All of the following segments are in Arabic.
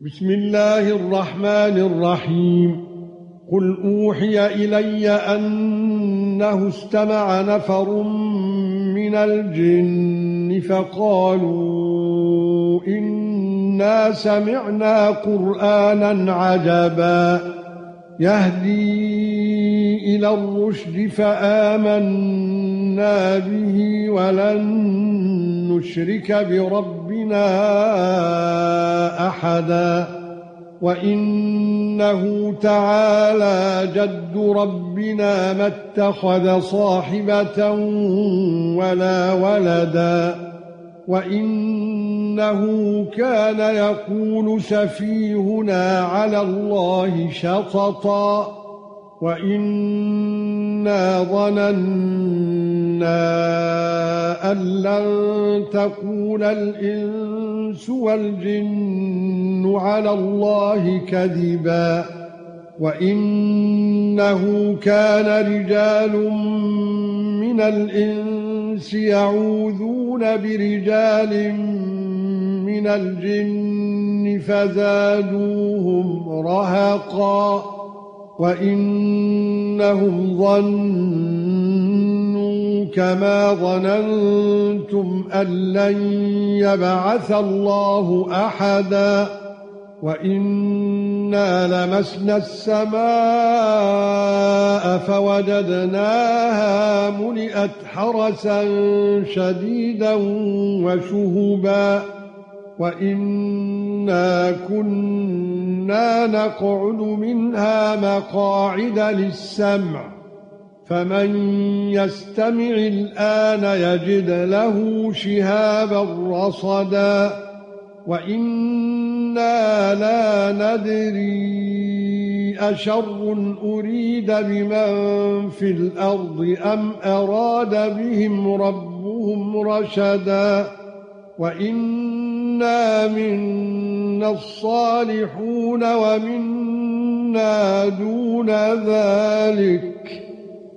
بسم الله الرحمن الرحيم قل اوحي الي انه استمع نفر من الجن فقالوا إنا سمعنا قرانا عجبا يهدي إلى الرشد فآمنا به ولن نشرك بربنا أحدا وإنه تعالى جد ربنا ما اتخذ صاحبة ولا ولدا وإنه كان يقول سفيهنا على الله شططا وَإِنَّا ظَنَنَّا أَن لَّن تَقُولَ الْإِنسُ وَالْجِنُّ عَلَى اللَّهِ كَذِبًا وَإِنَّهُ كَانَ رِجَالٌ مِّنَ الْإِنسِ يَعُوذُونَ بِرِجَالٍ مِّنَ الْجِنِّ فَزَادُوهُمْ رَهَقًا وَإِنَّهُمْ ظَنُّوا كَمَا ظَنَنتُمْ أَن لَّن يَبْعَثَ اللَّهُ أَحَدًا وَإِنَّا لَمَسْنَا السَّمَاءَ فَوَجَدْنَاهَا مُلِئَتْ حَرَسًا شَدِيدًا وَشُهُبًا وَإِنَّا كُنَّا نَقْعُدُ مِنْهَا مَقَاعِدَ لِلسَّمْعِ فَمَن يَسْتَمِعِ الْآنَ يَجِدْ لَهُ شِهَابًا رَّصَدًا وَإِنَّا لَا نَدْرِي أَشَرٌّ أُرِيدَ بِمَن فِي الْأَرْضِ أَمْ أَرَادَ بِهِمْ رَبُّهُمْ رَشَدًا وَإِنَّا مِنَّا الصَّالِحُونَ وَمِنَّا دُونَ ذَلِكَ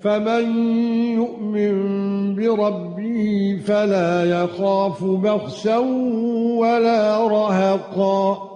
فَمَن يُؤْمِن بِرَبِّهِ فَلَا يَخَافُ بَخْسًا وَلَا رَهَقًا